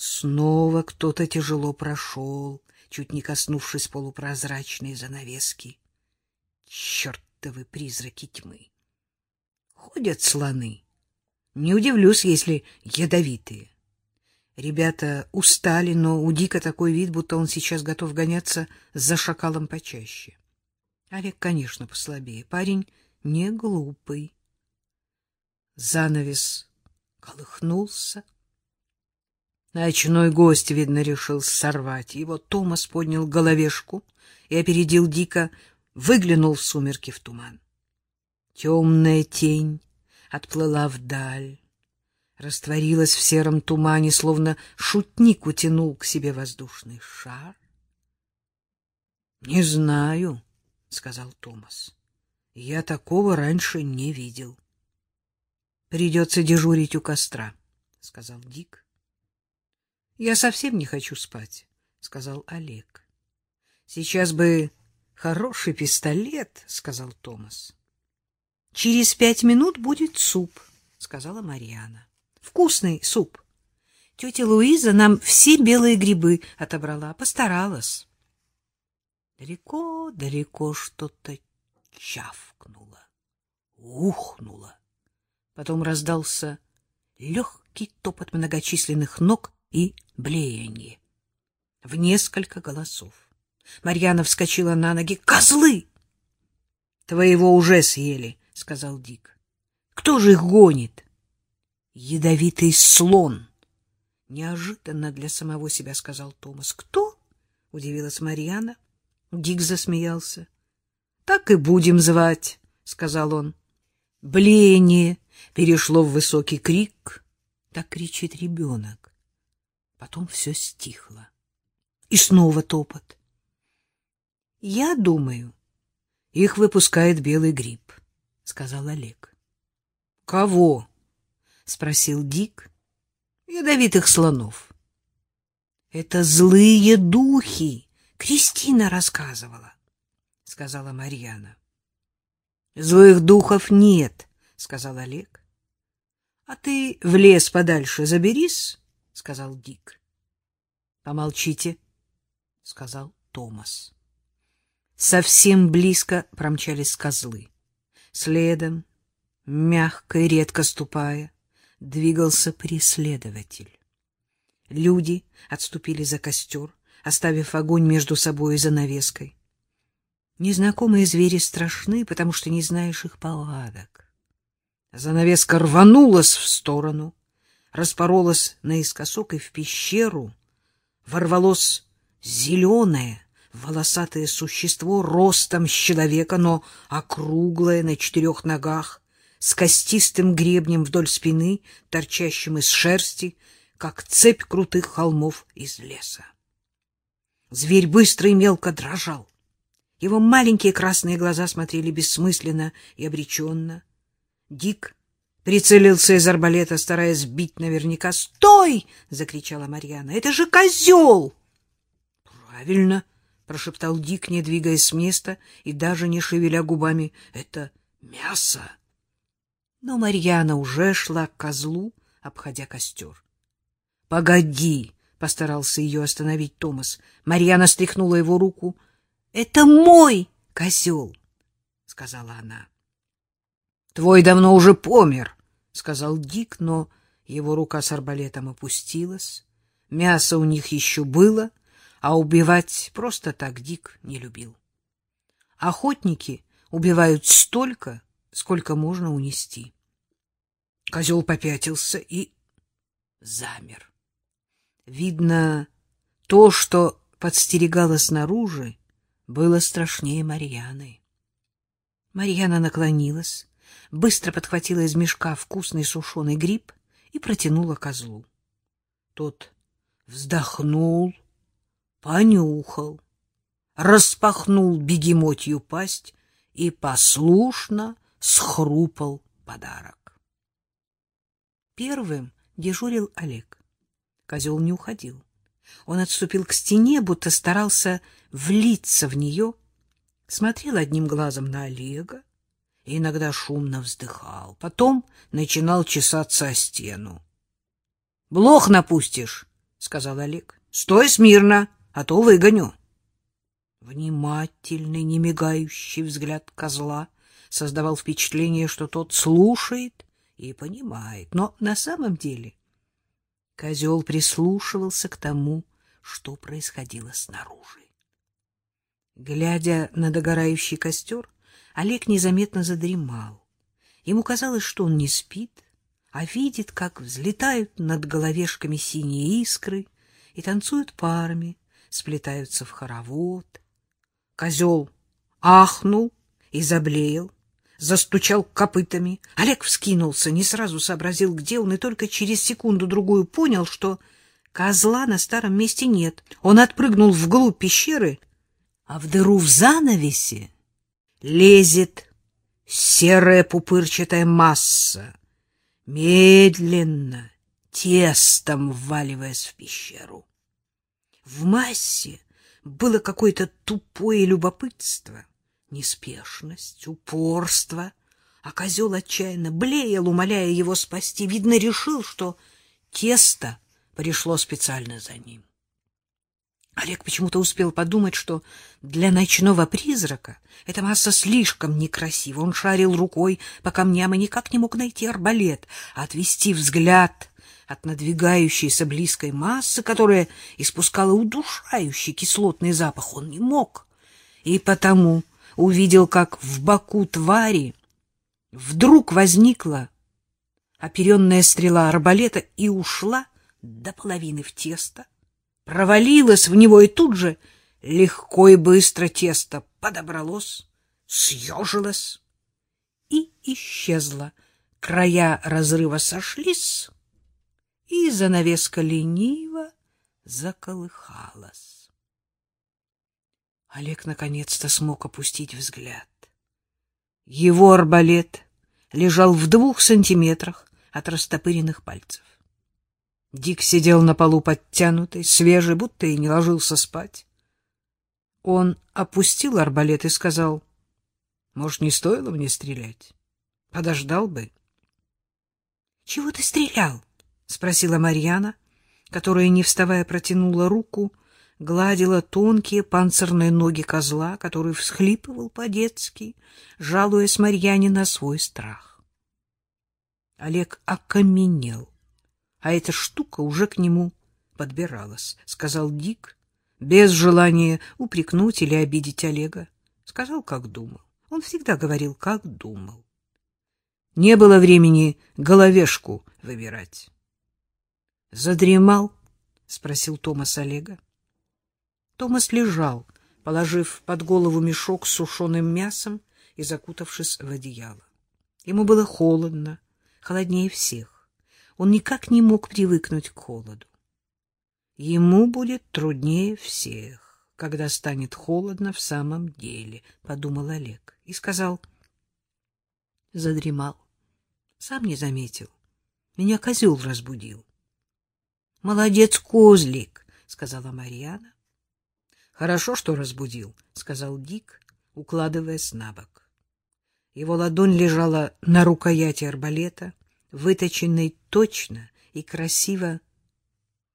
Снова кто-то тяжело прошел, чуть не коснувшись полупрозрачной занавески. Чертовы призраки тьмы! Ходят слоны. Не удивлюсь, если ядовитые. Ребята устали, но у Дика такой вид, будто он сейчас готов гоняться за шакалом почаще. Олег, конечно, послабее. Парень не глупый. Занавес колыхнулся. Ночной гость, видно, решил сорвать его. Томас поднял головешку и опередил Дика, выглянул в сумерки в туман. Темная тень отплыла вдаль, растворилась в сером тумане, словно шутник утянул к себе воздушный шар. — Не знаю, — сказал Томас. — Я такого раньше не видел. — Придется дежурить у костра, — сказал Дик. — Я совсем не хочу спать, — сказал Олег. — Сейчас бы хороший пистолет, — сказал Томас. — Через пять минут будет суп, — сказала Марьяна. — Вкусный суп. Тетя Луиза нам все белые грибы отобрала, постаралась. Далеко-далеко что-то чавкнуло, ухнуло. Потом раздался легкий топот многочисленных ног и блеяние. В несколько голосов. Марьяна вскочила на ноги. «Козлы!» «Твоего уже съели», — сказал Дик. «Кто же их гонит?» «Ядовитый слон!» Неожиданно для самого себя сказал Томас. «Кто?» — удивилась Марьяна. Дик засмеялся. «Так и будем звать», — сказал он. Блеяние перешло в высокий крик. Так кричит ребенок. Потом все стихло. И снова топот. Я думаю, их выпускает белый гриб, сказал Олег. Кого? спросил Дик. Ядовитых слонов. Это злые духи, Кристина рассказывала, сказала Марьяна. Злых духов нет, сказал Олег. А ты в лес подальше заберись, сказал Дик. Помолчите, сказал Томас. Совсем близко промчались козлы. Следом, мягко и редко ступая, двигался преследователь. Люди отступили за костер, оставив огонь между собой и занавеской. Незнакомые звери страшны, потому что не знаешь их повадок. Занавеска рванулась в сторону, распоролась наискосок, и в пещеру ворвалось зеленое, волосатое существо ростом с человека, но округлое на четырех ногах, с костистым гребнем вдоль спины, торчащим из шерсти, как цепь крутых холмов из леса. Зверь быстро и мелко дрожал. Его маленькие красные глаза смотрели бессмысленно и обреченно. Дик прицелился из арбалета, стараясь сбить наверняка. «Стой!» — закричала Марьяна. «Это же козел!» «Правильно!» — прошептал Дик, не двигаясь с места и даже не шевеля губами. «Это мясо!» Но Марьяна уже шла к козлу, обходя костер. «Погоди!» — постарался ее остановить Томас. Марьяна стряхнула его руку. — Это мой козел, — сказала она. — Твой давно уже помер, — сказал Дик, но его рука с арбалетом опустилась. Мясо у них еще было, а убивать просто так Дик не любил. Охотники убивают столько, сколько можно унести. Козел попятился и замер. Видно, то, что подстерегало снаружи, было страшнее Марьяны. Марьяна наклонилась, быстро подхватила из мешка вкусный сушеный гриб и протянула козлу. Тот вздохнул, понюхал, распахнул бегемотью пасть и послушно схрупал подарок. Первым дежурил Олег. Козел не уходил. Он отступил к стене, будто старался влиться в нее, смотрел одним глазом на Олега и иногда шумно вздыхал. Потом начинал чесаться о стену. — Блох напустишь? — сказал Олег. — Стой смирно, а то выгоню. Внимательный, немигающий взгляд козла создавал впечатление, что тот слушает и понимает. Но на самом деле козел прислушивался к тому, что происходило снаружи. Глядя на догорающий костер, Олег незаметно задремал. Ему казалось, что он не спит, а видит, как взлетают над головешками синие искры и танцуют парами, сплетаются в хоровод. Козел ахнул и заблеял, застучал копытами. Олег вскинулся, не сразу сообразил, где он, и только через секунду-другую понял, что козла на старом месте нет. Он отпрыгнул вглубь пещеры, а в дыру в занавесе лезет серая пупырчатая масса, медленно, тестом вваливаясь в пещеру. В массе было какое-то тупое любопытство — неспешность, упорство, а козел отчаянно блеял, умоляя его спасти. Видно, решил, что тесто пришло специально за ним. Олег почему-то успел подумать, что для ночного призрака эта масса слишком некрасива. Он шарил рукой по камням и никак не мог найти арбалет, а отвести взгляд от надвигающейся близкой массы, которая испускала удушающий кислотный запах, он не мог. И потому увидел, как в боку твари вдруг возникла оперенная стрела арбалета и ушла до половины в тесто, провалилась в него, и тут же легко и быстро тесто подобралось, съежилось и исчезло. Края разрыва сошлись, и занавеска лениво заколыхалась. Олег наконец-то смог опустить взгляд. Его арбалет лежал в двух сантиметрах от растопыренных пальцев. Дик сидел на полу подтянутый, свежий, будто и не ложился спать. Он опустил арбалет и сказал, «Может, не стоило мне стрелять? Подождал бы». «Чего ты стрелял?» — спросила Марьяна, которая, не вставая, протянула руку — гладила тонкие панцирные ноги козла, который всхлипывал по-детски, жалуясь Марьяне на свой страх. Олег окаменел, а эта штука уже к нему подбиралась, — сказал Дик, без желания упрекнуть или обидеть Олега. Сказал, как думал. Он всегда говорил, как думал. Не было времени головешку выбирать. — Задремал? — спросил Томас Олега. Томас лежал, положив под голову мешок с сушеным мясом и закутавшись в одеяло. Ему было холодно, холоднее всех. Он никак не мог привыкнуть к холоду. Ему будет труднее всех, когда станет холодно в самом деле, — подумал Олег и сказал. Задремал. Сам не заметил. Меня козел разбудил. — Молодец, козлик, — сказала Марьяна. Хорошо, что разбудил, сказал Дик, укладываясь на бок. Его ладонь лежала на рукояти арбалета, выточенной точно и красиво.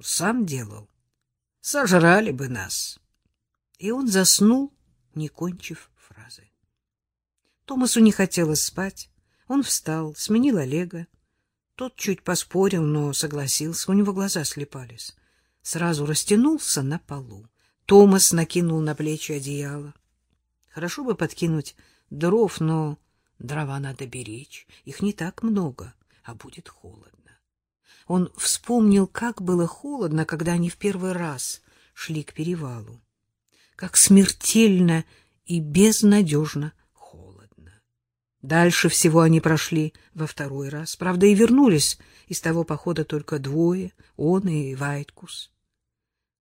Сам делал. Сожрали бы нас. И он заснул, не кончив фразы. Томасу не хотелось спать. Он встал, сменил Олега. Тот чуть поспорил, но согласился. У него глаза слепались. Сразу растянулся на полу. Томас накинул на плечи одеяло. Хорошо бы подкинуть дров, но дрова надо беречь. Их не так много, а будет холодно. Он вспомнил, как было холодно, когда они в первый раз шли к перевалу. Как смертельно и безнадежно холодно. Дальше всего они прошли во второй раз. Правда, и вернулись из того похода только двое, он и Вайткус.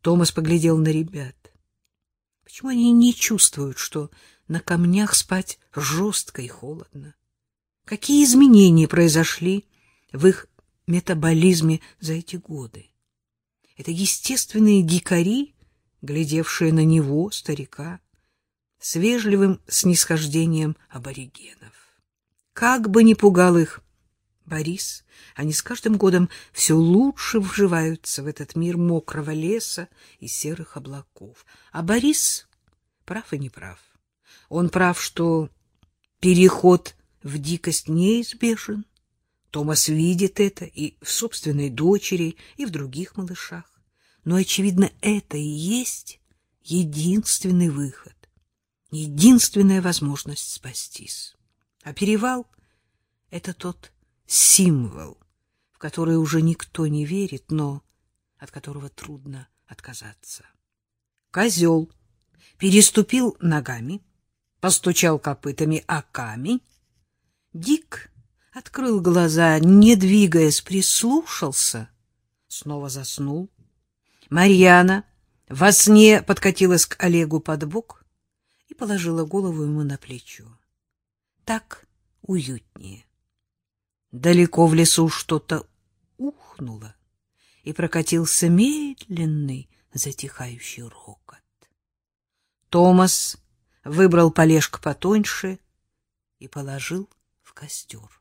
Томас поглядел на ребят. Почему они не чувствуют, что на камнях спать жестко и холодно? Какие изменения произошли в их метаболизме за эти годы? Это естественные дикари, глядевшие на него, старика, с вежливым снисхождением аборигенов. Как бы ни пугал их Борис, Они с каждым годом все лучше вживаются в этот мир мокрого леса и серых облаков. А Борис прав и не прав. Он прав, что переход в дикость неизбежен. Томас видит это и в собственной дочери, и в других малышах. Но, очевидно, это и есть единственный выход, единственная возможность спастись. А перевал — это тот символ, в который уже никто не верит, но от которого трудно отказаться. Козел переступил ногами, постучал копытами о камень. Дик открыл глаза, не двигаясь, прислушался, снова заснул. Марьяна во сне подкатилась к Олегу под бок и положила голову ему на плечо. Так уютнее. Далеко в лесу что-то ухнуло, и прокатился медленный затихающий рокот. Томас выбрал полежка потоньше и положил костер.